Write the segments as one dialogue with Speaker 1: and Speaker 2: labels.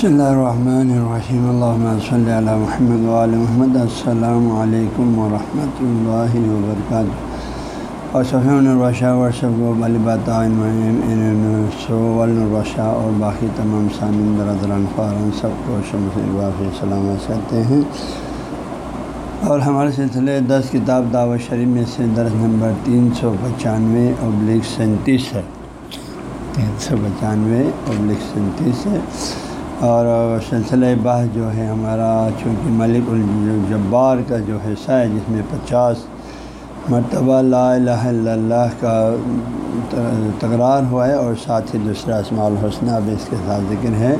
Speaker 1: بسم اللہ الرحمن الرحیم اللہ صلی علی محمد محمد السلام علیکم ورحمۃ اللہ وبرکاتہ اور صفی الرشا ورثب و اور باقی تمام سامعین درادران خارن سب کو شمس سلامت کرتے ہیں اور ہمارے سلسلے دس کتاب دعوت شریف میں سے درس نمبر تین سو پچانوے ابلک سینتیس ہے تین سو پچانوے ابلک سینتیس ہے اور سلسلہ بحث جو ہے ہمارا، چونکہ ملک الجبار کا جو حصہ ہے، جس میں پچاس مرتبہ لا الہ الا اللہ کا تکرار ہوا ہے اور ساتھ ہی دوسرا اسماع الحسنہ بھی اس کے ساتھ ذکر ہے۔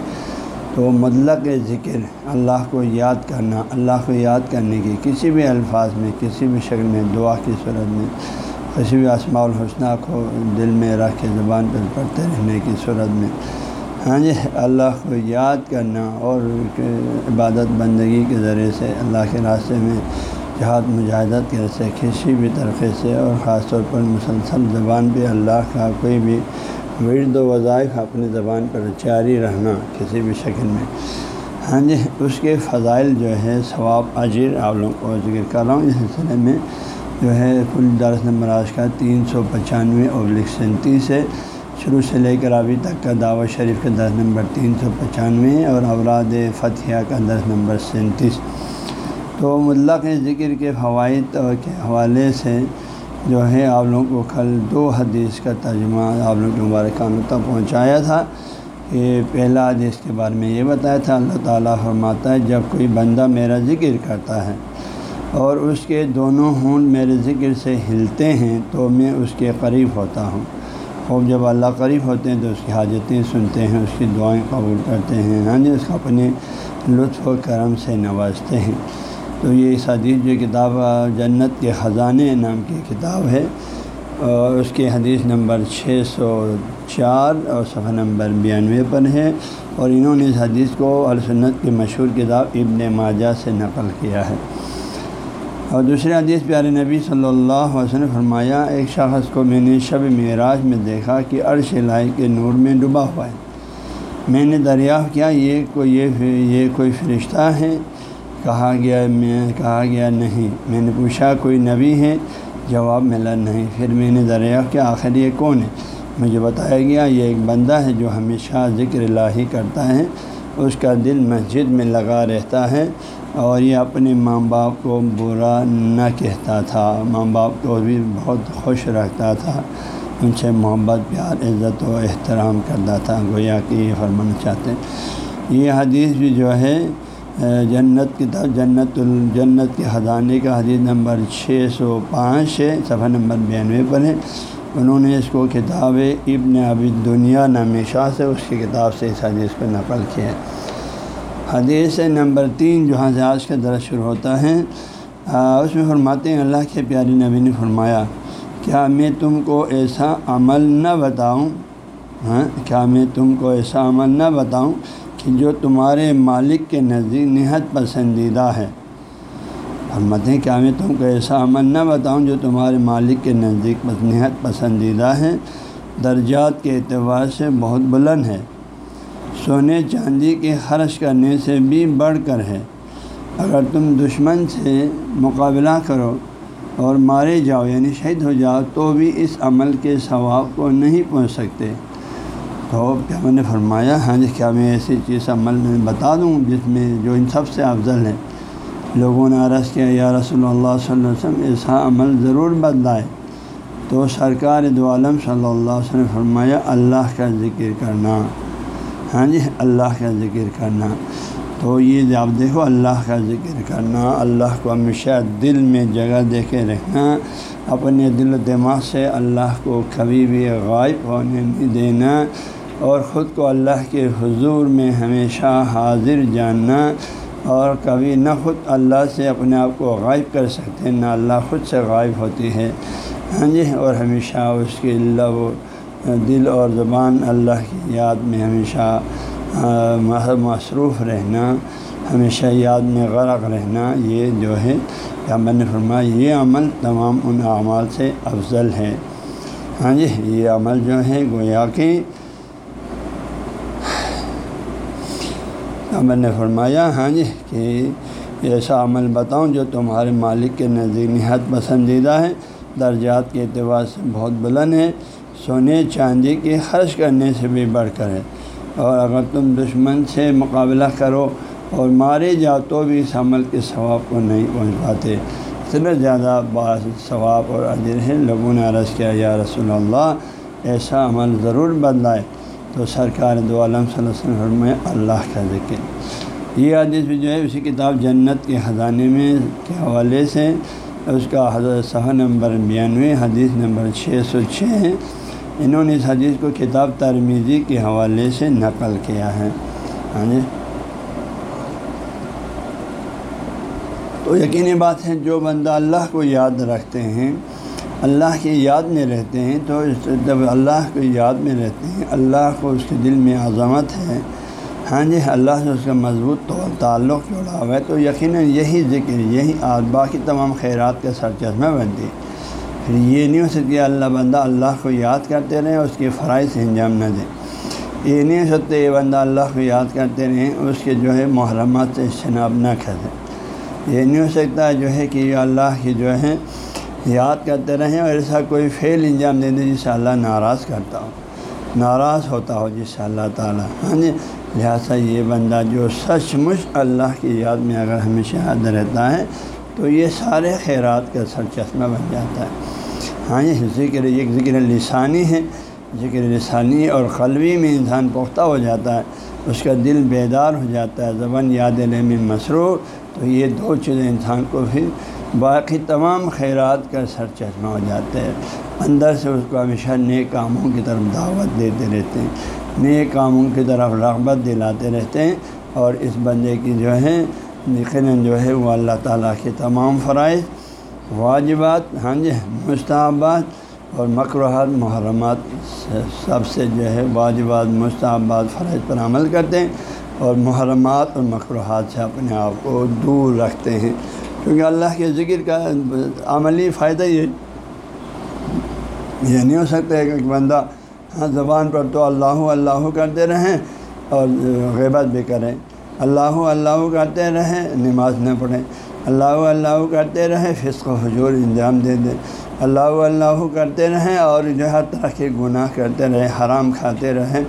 Speaker 1: تو مطلق ذکر، اللہ کو یاد کرنا، اللہ کو یاد کرنے کی کسی بھی الفاظ میں، کسی بھی شکل میں، دعا کی صورت میں، کسی بھی اسماع الحسنہ کو دل میں رکھ کے زبان پر پڑھتے رہنے کی صورت میں ہاں جی اللہ کو یاد کرنا اور عبادت بندگی کے ذریعے سے اللہ کے راستے میں جہاد مجاہدت کے کسی بھی طریقے سے اور خاص طور پر مسلسل زبان پہ اللہ کا کوئی بھی ورد و وظائف اپنی زبان پر جاری رہنا کسی بھی شکل میں۔ ہاں جی اس کے فضائل جو ہے ثواب اجیر آپ لوگوں کو ذکر کر رہا ہوں۔ اس سلسلے میں جو ہے، کل درس نمبر آج کا تین سو پچانوے اور سینتیس ہے۔ شروع سے لے کر ابھی تک کا دعوت شریف کا درس نمبر تین سو پچانوے اور اوراد فتح کا درس نمبر سینتیس۔ تو مطلق ذکر کے فوائد کے حوالے سے جو ہے آپ لوگوں کو کل دو حدیث کا ترجمہ آپ لوگوں کے مبارکانوں تک پہنچایا تھا۔ کہ پہلا حدیث کے بارے میں یہ بتایا تھا، اللہ تعالیٰ فرماتا ہے، جب کوئی بندہ میرا ذکر کرتا ہے اور اس کے دونوں ہونٹ میرے ذکر سے ہلتے ہیں تو میں اس کے قریب ہوتا ہوں۔ خوب جب اللہ قریب ہوتے ہیں تو اس کی حاجتیں سنتے ہیں، اس کی دعائیں قبول کرتے ہیں۔ ہاں جی اس کو اپنے لطف و کرم سے نوازتے ہیں۔ تو یہ اس حدیث جو کتاب جنت کے خزانے نام کی کتاب ہے، اور اس کے حدیث نمبر چھ سو چار اور صفحہ نمبر بیانوے پر ہے۔ اور انہوں نے اس حدیث کو السنت کی مشہور کتاب ابن ماجہ سے نقل کیا ہے۔ اور دوسرے حدیث پیارے نبی صلی اللہ علیہ وسلم فرمایا، ایک شخص کو میں نے شب معراج میں دیکھا کہ عرش لائی کے نور میں ڈوبا ہوا ہے۔ میں نے دریافت کیا، یہ کوئی یہ یہ کوئی فرشتہ ہے؟ کہا گیا، میں کہا گیا نہیں۔ میں نے پوچھا، کوئی نبی ہے؟ جواب ملا، نہیں۔ پھر میں نے دریافت کیا، آخر یہ کون ہے؟ مجھے بتایا گیا، یہ ایک بندہ ہے جو ہمیشہ ذکر الہی کرتا ہے، اس کا دل مسجد میں لگا رہتا ہے۔ اور یہ اپنے ماں باپ کو برا نہ کہتا تھا۔ ماں باپ کو بھی بہت خوش رکھتا تھا۔ ان سے محبت، پیار، عزت و احترام کرتا تھا۔ گویا کہ یہ فرمانا چاہتے ہیں۔ یہ حدیث بھی جو ہے جنت کی طرف، جنت الجنت کے خزانے کا حدیث نمبر چھ سو پانچ ہے، صفحہ نمبر بیانوے پر ہے۔ انہوں نے اس کو کتاب ابن ابی دنیا نامی شاہ سے اس کی کتاب سے اس حدیث کو نقل کیا ہے۔ حدیث نمبر تین جو ہاں آج کا درس شروع ہوتا ہے اس میں فرماتے ہیں، اللہ کے پیاری نبی نے فرمایا، کیا میں تم کو ایسا عمل نہ بتاؤں؟ ہاں کیا میں تم کو ایسا عمل نہ بتاؤں کہ جو تمہارے مالک کے نزدیک نہایت پسندیدہ ہے؟ فرماتے ہیں، کیا میں تم کو ایسا عمل نہ بتاؤں جو تمہارے مالک کے نزدیک نہایت پسندیدہ ہے؟ درجات کے اعتبار سے بہت بلند ہے۔ سونے چاندی کے خرچ کرنے سے بھی بڑھ کر ہے۔ اگر تم دشمن سے مقابلہ کرو اور مارے جاؤ یعنی شہید ہو جاؤ، تو بھی اس عمل کے ثواب کو نہیں پہنچ سکتے۔ تو کیا میں نے فرمایا؟ ہاں جی کیا میں ایسی چیز عمل میں بتا دوں جس میں جو ان سب سے افضل ہے؟ لوگوں نے عرض کیا، یا رسول اللہ صلی اللہ علیہ وسلم ایسا ہاں عمل ضرور بدلائے۔ تو سرکار دو عالم صلی اللہ علیہ وسلم فرمایا، اللہ کا ذکر کرنا۔ ہاں جی اللہ کا ذکر کرنا۔ تو یہ آپ دیکھو، اللہ کا ذکر کرنا، اللہ کو ہمیشہ دل میں جگہ دے کے رکھنا اپنے دل و دماغ سے اللہ کو کبھی بھی غائب ہونے نہیں دینا، اور خود کو اللہ کے حضور میں ہمیشہ حاضر جاننا، اور کبھی نہ خود اللہ سے اپنے آپ کو غائب کر سکتے، نہ اللہ خود سے غائب ہوتی ہے۔ ہاں جی اور ہمیشہ اس کے اللہ و دل اور زبان اللہ کی یاد میں ہمیشہ مصروف رہنا، ہمیشہ یاد میں غرق رہنا، یہ جو ہے کیا نے فرمایا، یہ عمل تمام ان اعمال سے افضل ہے۔ ہاں جی یہ عمل جو ہے، گویا کہ ہاں، عمل نے فرمایا ہاں جی کہ ایسا عمل بتاؤں جو تمہارے مالک کے نزدیک نہایت پسندیدہ ہے، درجات کے اعتبار سے بہت بلند ہے۔ سونے چاندی کے خرچ کرنے سے بھی بڑھ کر ہے اور اگر تم دشمن سے مقابلہ کرو اور مارے جاؤ تو بھی اس عمل کے ثواب کو نہیں پہنچ پاتے اتنا زیادہ بعض ثواب اور اجر ہے۔ لوگوں نے عرض کیا، یا رسول اللہ، ایسا عمل ضرور بدلائے تو سرکار دو عالم صلی اللہ علیہ وسلم میں اللہ کا ذکر۔ یہ حدیث بھی جو ہے، اسی کتاب جنت کے خزانے میں کے حوالے سے اس کا حضرت صح نمبر بیانوے، حدیث نمبر چھ سو چھ ہے۔ انہوں نے اس حدیث کو کتاب ترمیزی کے حوالے سے نقل کیا ہے۔ ہاں جی۔ تو یقینی بات ہے، جو بندہ اللہ کو یاد رکھتے ہیں، اللہ کی یاد میں رہتے ہیں، تو جب اللہ کو یاد میں رہتے ہیں، اللہ کو اس کے دل میں عظمت ہے۔ ہاں جی اللہ سے اس کا مضبوط طور تعلق جڑا ہوا ہے۔ تو یقیناً یہی ذکر، یہی باقی تمام خیرات کا سر چشمہ بنتی پھر یہ نہیں ہو سکتی اللہ بندہ اللہ کو یاد کرتے رہیں اس کے فرائض سے انجام نہ دیں یہ نہیں ہو سکتے یہ بندہ اللہ کو یاد کرتے رہیں اس کے جو ہے محرمات سے اجتناب نہ کریں یہ نہیں ہو سکتا جو ہے کہ اللہ کی جو ہے یاد کرتے رہیں اور ایسا کوئی فعل انجام دے دیں جس سے اللہ ناراض کرتا ہو۔ ناراض ہوتا ہو جس سے اللہ تعالیٰ۔ ہاں جی لہٰذا یہ بندہ جو سچ مچ اللہ کی یاد میں اگر ہمیشہ یاد رہتا ہے، تو یہ سارے خیرات کا سر چشمہ بن جاتا ہے۔ ہاں جی ذکر ایک ذکر لسانی ہے۔ ذکر لسانی اور قلبی میں انسان پختہ ہو جاتا ہے، اس کا دل بیدار ہو جاتا ہے، زبان یاد میں مسرور۔ تو یہ دو چیزیں انسان کو پھر باقی تمام خیرات کا سر چشمہ ہو جاتا ہے اندر سے اس کو ہمیشہ نئے کاموں کی طرف دعوت دیتے رہتے ہیں۔ نئے کاموں کی طرف رغبت دلاتے رہتے ہیں۔ اور اس بندے کی جو ہے، یقیناً جو ہے، وہ اللہ تعالیٰ کے تمام فرائض واجبات ہاں جی مستحبات اور مقروحات محرمات سب سے جو ہے واجبات، مستحبات فرائض پر عمل کرتے ہیں اور محرمات اور مقروحات سے اپنے آپ کو دور رکھتے ہیں۔ کیونکہ اللہ کے ذکر کا عملی فائدہ یہ یہ نہیں ہو سکتا ہے کہ بندہ ہاں زبان پر تو اللہ اللہ کرتے رہیں اور غیبت بھی کریں۔ اللہ اللہ کرتے رہیں، نماز نہ پڑھیں۔ اللہ اللہ کرتے رہیں، فسق و حجور انجام دے دیں۔ اللہ اللہ کرتے رہیں اور جو ہر طرح کے گناہ کرتے رہیں، حرام کھاتے رہیں،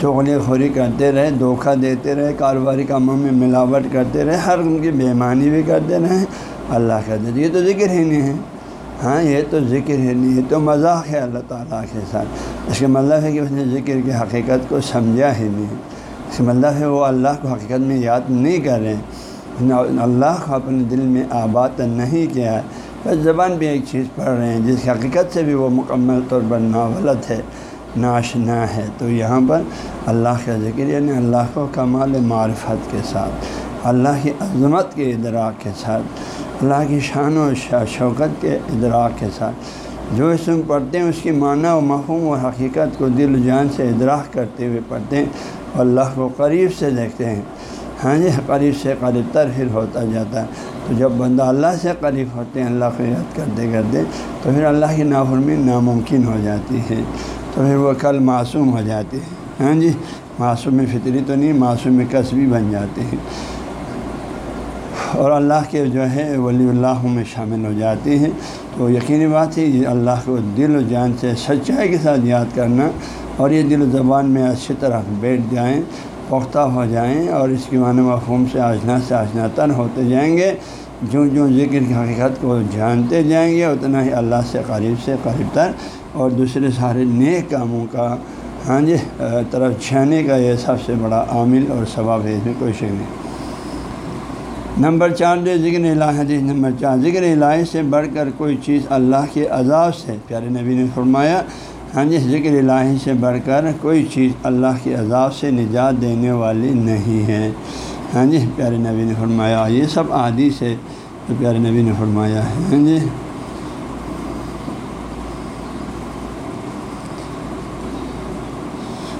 Speaker 1: چغلی خوری کرتے رہے دھوکہ دیتے رہے کاروباری کاموں میں ملاوٹ کرتے رہے ہر ان کی بےمانی بھی کرتے رہیں۔ اللہ کا یہ تو ذکر ہی نہیں ہے۔ ہاں یہ تو ذکر ہے نہیں یہ تو مذاق ہے اللہ تعالیٰ کے ساتھ۔ اس کا مطلب ہے کہ اس نے ذکر کی حقیقت کو سمجھا ہی نہیں۔ اس کا مطلب ہے وہ اللہ کو حقیقت میں یاد نہیں کر رہے۔ ہیں اللہ کو اپنے دل میں آباد نہیں کیا ہے، بس زبان بھی ایک چیز پڑھ رہے ہیں، جس کی حقیقت سے بھی وہ مکمل طور پر ناولت ہے، ناشنا ہے۔ تو یہاں پر اللہ کا ذکر یعنی اللہ کو کمال معرفت کے ساتھ، اللہ کی عظمت کے ادراک کے ساتھ، اللہ کی شان و شوکت کے ادراک کے ساتھ۔ جو اسم پڑھتے ہیں، اس کی معنی و مفہوم و حقیقت کو دل و جان سے ادراک کرتے ہوئے پڑھتے ہیں اور اللہ کو قریب سے دیکھتے ہیں۔ ہاں جی قریب سے قریب تر پھر ہوتا جاتا ہے۔ تو جب بندہ اللہ سے قریب ہوتے ہیں، اللہ کو یاد کرتے کرتے، تو پھر اللہ کی نافرمی ناممکن ہو جاتی ہے۔ تو پھر وہ کل معصوم ہو جاتے ہیں۔ ہاں جی معصوم فطری تو نہیں، معصوم کسبی بن جاتے ہیں۔ اور اللہ کے جو ہے، ولی اللہ میں شامل ہو جاتے ہیں۔ تو یقینی بات ہے اللہ کو دل و جان سے سچائی کے ساتھ یاد کرنا اور یہ دل و زبان میں اچھی طرح بیٹھ جائیں۔ پختہ ہو جائیں اور اس کی معنی مفہوم سے آشنا سے آشنا تر ہوتے جائیں گے۔ جو جو ذکر کی حقیقت کو جانتے جائیں گے، اتنا ہی اللہ سے قریب سے قریب تر۔ اور دوسرے سارے نیک کاموں کا ہاں جی طرف جانے کا یہ سب سے بڑا عامل اور ثواب ہے، اس میں کوئی شک نہیں۔ نمبر چار جو ذکر الہ حدیث نمبر چار، ذکر الہی سے بڑھ کر کوئی چیز اللہ کے عذاب سے، پیارے نبی نے فرمایا ہاں جی ذکر الہی سے بڑھ کر کوئی چیز اللہ کے عذاب سے نجات دینے والی نہیں ہے۔ ہاں جی پیارے نبی نے فرمایا، یہ سب عادی سے جو پیارے نبی نے فرمایا ہے۔ ہاں جی۔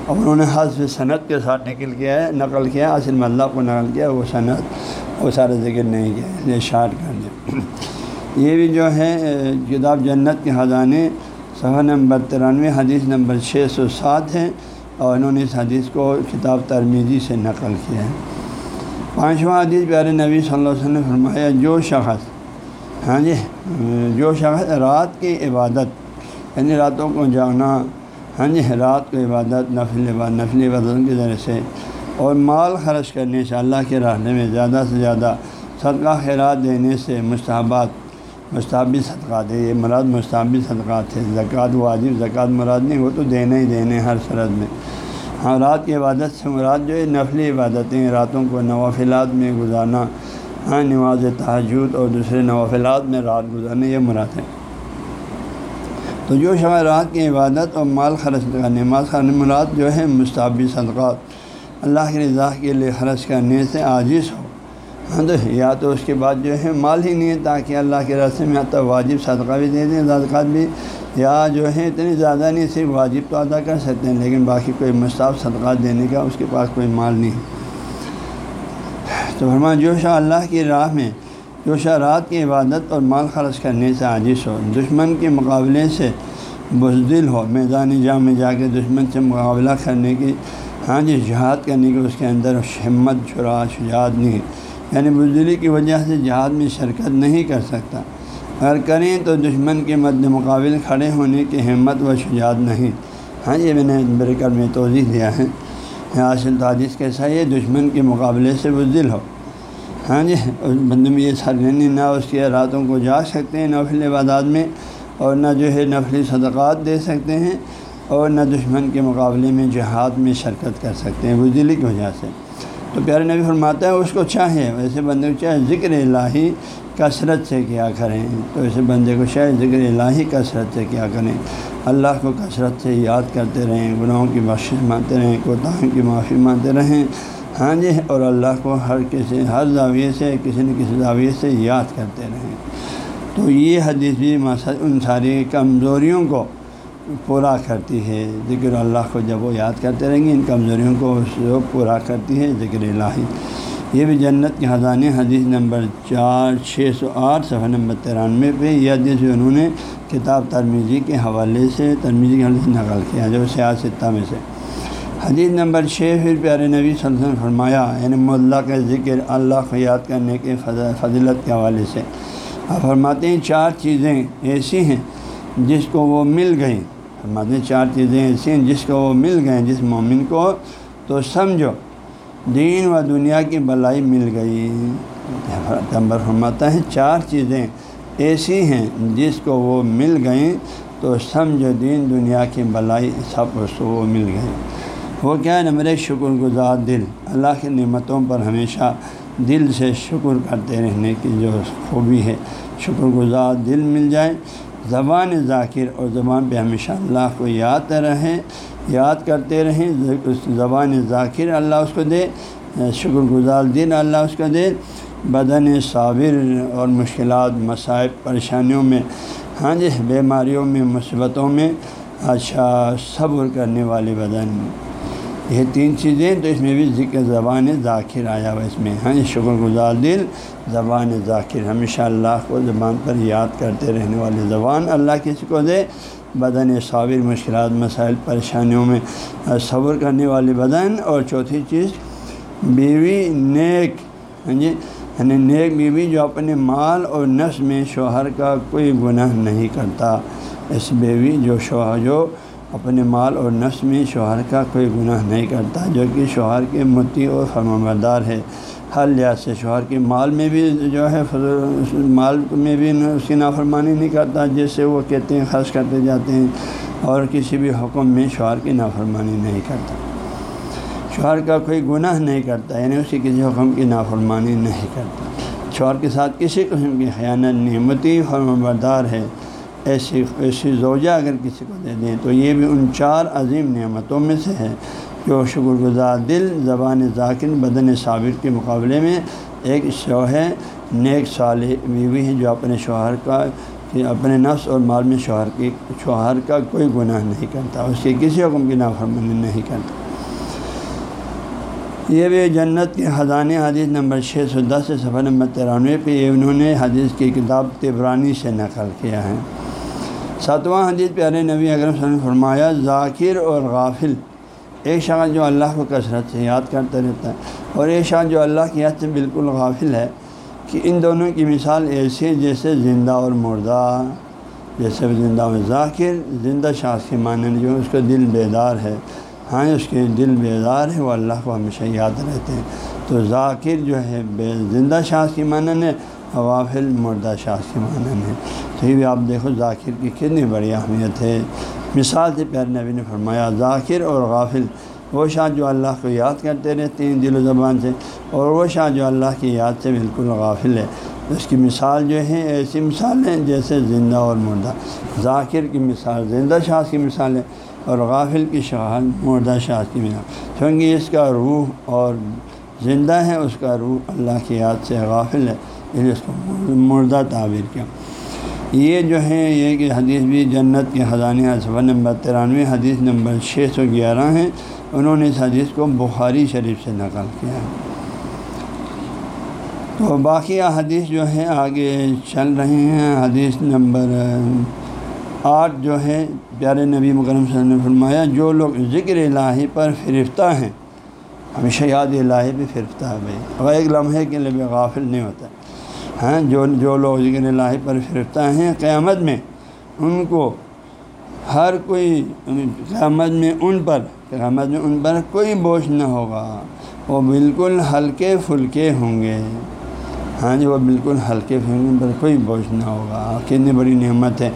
Speaker 1: اور انہوں نے حضف صنعت کے ساتھ نکل کیا ہے، نقل کیا اصل میں اللہ کو نقل کیا وہ صنعت وہ سارا ذکر نہیں کیا یہ شارٹ کر دیا یہ بھی جو ہے کتاب جنت کے خزانے صفحہ نمبر ترانوے، حدیث نمبر چھ سو سات ہے اور انہوں نے اس حدیث کو کتاب ترمیزی سے نقل کیا ہے۔ پانچواں حدیث پیارے نبی صلی اللہ علیہ وسلم نے فرمایا، جو شخص ہاں جی جو شخص رات کی عبادت یعنی راتوں کو جانا ہاں جی رات کو عبادت، نفل عبادت نفل عبادت کے ذریعے سے، اور مال خرچ کرنے سے اللہ کے رہنے میں زیادہ سے زیادہ صدقہ خیرات دینے سے مستحبات مستحبی صدقات ہے یہ مراد مستحبی صدقات ہے زکوٰۃ واجب، زکوٰۃ مراد نہیں، وہ تو دینے ہی دینے ہر سرد میں۔ ہاں رات کی عبادت سے مراد جو ہے، نفلی عبادتیں، راتوں کو نوافلات میں گزارنا ہاں نماز تحجد اور دوسرے نوافلات میں رات گزارنا، یہ مراد ہے۔ تو جو شمع رات کی عبادت اور مال خرچ کا نماز خان مراد جو ہے مستحبی صدقات اللہ کی رضا کے لیے خرچ کرنے سے عاجز ہو۔ ہاں تو یا تو اس کے بعد جو ہے مال ہی نہیں ہے تاکہ اللہ کے راستے میں آتا واجب صدقہ بھی دے دیں، صدقات بھی۔ یا جو ہے اتنی زیادہ نہیں، صرف واجب تو ادا کر سکتے ہیں، لیکن باقی کوئی مستعف صدقات دینے کا اس کے پاس کوئی مال نہیں۔ تو فرما جو شاہ اللہ کی راہ میں، جو شاہ رات کی عبادت اور مال خرچ کرنے سے عاجز ہو، دشمن کے مقابلے سے بزدل ہو، میدان جا میں جا کے دشمن سے مقابلہ کرنے کی ہاں جی جہاد کرنے کی اس کے اندر ہمت چھڑا شجاعت نہیں۔ یعنی بزدلی کی وجہ سے جہاد میں شرکت نہیں کر سکتا۔ اگر کریں تو دشمن کے مد مقابل کھڑے ہونے کی ہمت و شجاعت نہیں۔ ہاں یہ میں نے برکر میں توضیع دیا ہے۔ حاصل تعدیث کیسا یہ دشمن کے مقابلے سے بزدل ہو۔ ہاں جی اس بندے میں یہ سرگرنی نہ اس کے راتوں کو جا سکتے ہیں نفل عبادات میں، اور نہ جو ہے نفلی صدقات دے سکتے ہیں، اور نہ دشمن کے مقابلے میں جہاد میں شرکت کر سکتے ہیں بزدلی کی وجہ سے۔ تو پیارے نبی فرماتا ہے اس کو چاہے ویسے بندے کو چاہے ذکر الہی کثرت سے کیا کریں۔ تو ایسے بندے کو شاید ذکر الہی کثرت سے کیا کریں۔ اللہ کو کثرت سے یاد کرتے رہیں، گناہوں کی بخش مانتے رہیں کوتاہوں کی معافی مانتے رہیں۔ ہاں جی اور اللہ کو ہر کسی، ہر زاویے سے، کسی نہ کسی زاویے سے یاد کرتے رہیں۔ تو یہ حدیث بھی ان ساری کمزوریوں کو پورا کرتی ہے، ذکر اللہ کو جب وہ یاد کرتے رہیں گے، ان کمزوریوں کو پورا کرتی ہے ذکر الہی۔ یہ بھی جنت کے خزانے، حدیث نمبر چار، چھ سو آٹھ، صفحہ نمبر ترانوے پہ یہ حدیث انہوں نے کتاب ترمیزی کے حوالے سے ترمیزی کے حوالے سے نقل کیا جو سیاستہ میں سے۔ حدیث نمبر چھ، پھر پیارے نبی صلی اللہ علیہ وسلم فرمایا یعنی اللہ کے ذکر اللہ کو یاد کرنے کے فضلت کے حوالے سے۔ آپ فرماتے ہیں چار چیزیں ایسی ہیں جس کو وہ مل گئیں۔ فرماتے ہیں، چار چیزیں ایسی ہیں جس کو وہ مل گئیں جس مومن کو تو سمجھو، دین و دنیا کی بلائی مل گئی۔ پیغمبر فرماتا ہے، چار چیزیں ایسی ہیں جس کو وہ مل گئیں تو سمجھ دین دنیا کی بلائی سب اس کو وہ مل گئے۔ وہ کیا ہے نا میرے شکر گزار دل۔ اللہ کی نعمتوں پر ہمیشہ دل سے شکر کرتے رہنے کی جو خوبی ہے، شکر گزار دل مل جائے۔ زبان ذاکر اور زبان پہ ہمیشہ اللہ کو یاد رہیں، یاد کرتے رہیں اس زبان ذاکر اللہ اس کو دے، شکر گزار دن اللہ اس کو دے۔ بدن صابر اور مشکلات، مصائب، پریشانیوں میں ہاں جی بیماریوں میں مثبتوں میں اچھا صبر کرنے والی بدن۔ یہ تین چیزیں تو اس میں بھی ذکر زبان ذاکر آیا ہوا اس میں۔ ہاں جی شکر گزار دل، زبان ذاکر۔ ہمیشہ اللہ کو زبان پر یاد کرتے رہنے والی زبان اللہ کسی کو دے، بدن صابر، مشکلات، مسائل، پریشانیوں میں صبر کرنے والی بدن۔ اور چوتھی چیز، بیوی نیک۔ ہاں جی یعنی نیک بیوی جو اپنے مال اور نفس میں شوہر کا کوئی گناہ نہیں کرتا، اس بیوی جو شوہر جو اپنے مال اور نفس میں شوہر کا کوئی گناہ نہیں کرتا، جو کہ شوہر کے متی اور فرمبردار ہے۔ ہر لحاظ سے شوہر کے مال میں بھی جو ہے مال میں بھی اس کی نافرمانی نہیں کرتا، جس سے وہ کہتے ہیں، خرچ کرتے جاتے ہیں اور کسی بھی حکم میں شوہر کی نافرمانی نہیں کرتا۔ شوہر کا کوئی گناہ نہیں کرتا یعنی اس کی کسی حکم کی نافرمانی نہیں کرتا۔ شوہر کے ساتھ کسی قسم کی خیانت، نعمتی فرم بردار ہے۔ ایسی ایسی زوجہ اگر کسی کو دے دیں تو یہ بھی ان چار عظیم نعمتوں میں سے ہے جو شکر گزار دل، زبان ذاکر، بدن صابر کے مقابلے میں ایک شو ہے، نیک صالح بیوی ہے جو اپنے شوہر کا اپنے نفس اور مال میں شوہر کی، شوہر کا کوئی گناہ نہیں کرتا، اس کی کسی حکم کی نافرمانی نہیں کرتا۔ یہ بھی جنت کے خزانے حدیث نمبر چھ سو دس سفر نمبر ترانوے پہ انہوں نے حدیث کی کتاب تبرانی سے نقل کیا ہے۔ ساتواں حدیث پیارے نبی اگر فرمایا، ذاکر اور غافل، ایک شخص جو اللہ کو کثرت سے یاد کرتا رہتا ہے اور ایک شخص جو اللہ کی یاد سے بالکل غافل ہے کہ ان دونوں کی مثال ایسی جیسے زندہ اور مردہ، جیسے زندہ میں ذاکر، زندہ شخص کے معنی جو اس کا دل بیدار ہے۔ ہاں اس کے دل بیدار ہے، وہ اللہ کو ہمیشہ یاد رہتے ہیں۔ تو ذاکر جو ہے، بے زندہ شخص کی مانن ہے غافل، مردہ شخص کی مانن ہے تو یہ بھی آپ دیکھو، ذاکر کی کتنی بڑی اہمیت ہے۔ مثال سے پیار نبی نے فرمایا، ذاکر اور غافل، وہ شاہ جو اللہ کو یاد کرتے رہتے ہیں دل و زبان سے، اور وہ شاہ جو اللہ کی یاد سے بالکل غافل ہے۔ اس کی مثال جو ہے ایسی مثال ہیں جیسے زندہ اور مردہ۔ ذاکر کی مثال زندہ شاہ کی مثال ہے، اور غافل کی شاہ مردہ شاہ کی مثال۔ کیونکہ اس کا روح اور زندہ ہے، اس کا روح اللہ کی یاد سے غافل ہے اس کو مردہ تعبیر کیا۔ یہ جو ہے یہ کہ حدیث بھی جنت کے خزانے صفحہ نمبر ترانوے، حدیث نمبر چھ سو گیارہ ہیں۔ انہوں نے اس حدیث کو بخاری شریف سے نقل کیا۔ ہے تو باقی حدیث جو ہے آگے چل رہے ہیں۔ حدیث نمبر آٹھ جو ہے پیارے نبی مکرم صلی اللہ علیہ وسلم نے فرمایا، جو لوگ ذکر الہی پر فرفتہ ہیں، ہمیشہ یاد الہی پہ فرفتہ ہے بھائی۔ اور ایک لمحے کے لیے بھی غافل نہیں ہوتا۔ ہیں، جو جو لوگ ذکر الہی پر فرفتہ ہیں، قیامت میں ان کو ہر کوئی یعنی قیامت میں ان پر، قیامت میں ان پر کوئی بوجھ نہ ہوگا۔ وہ بالکل ہلکے پھلکے ہوں گے۔ ہاں جی وہ بالکل ہلکے پھلکے پر کوئی بوجھ نہ ہوگا۔ کتنی بڑی نعمت ہے۔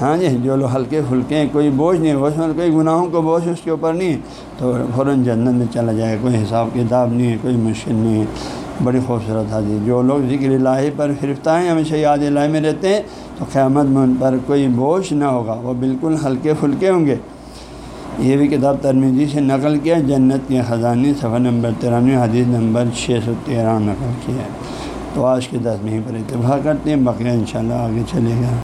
Speaker 1: ہاں جی جو لوگ ہلکے پھلکے ہیں، کوئی بوجھ نہیں، بوجھ میں کوئی گناہوں کو بوجھ اس کے اوپر نہیں ہے۔ تو فوراً جنت میں چلا جائے، کوئی حساب کتاب نہیں ہے، کوئی مشکل نہیں ہے۔ بڑی خوبصورت حدیث۔ جو لوگ ذکر الہی پر فرفتہ ہیں، ہمیشہ یاد الہی میں رہتے ہیں، تو قیامت میں ان پر کوئی بوجھ نہ ہوگا۔ وہ بالکل ہلکے پھلکے ہوں گے۔ یہ بھی کتاب ترمیزی سے نقل کیا جنت کے خزانے، صفحہ نمبر ترانوے، حدیث نمبر چھ سو تیرہ نقل کیا ہے۔ تو آج کے دس میں پر اتفاق کرتے ہیں بقیہ انشاءاللہ آگے چلے گا۔